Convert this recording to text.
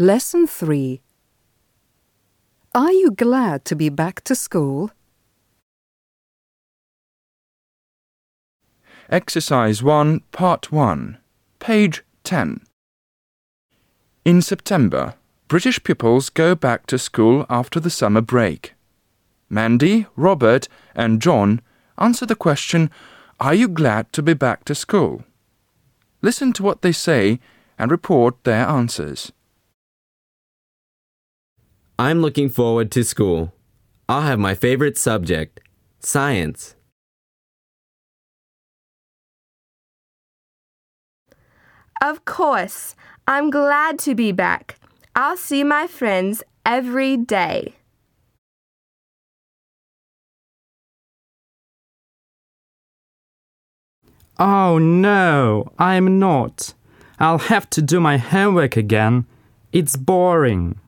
Lesson 3 Are you glad to be back to school? Exercise 1, Part 1, page 10. In September, British pupils go back to school after the summer break. Mandy, Robert, and John answer the question Are you glad to be back to school? Listen to what they say and report their answers. I'm looking forward to school. I'll have my favorite subject, science. Of course, I'm glad to be back. I'll see my friends every day. Oh no, I'm not. I'll have to do my homework again. It's boring.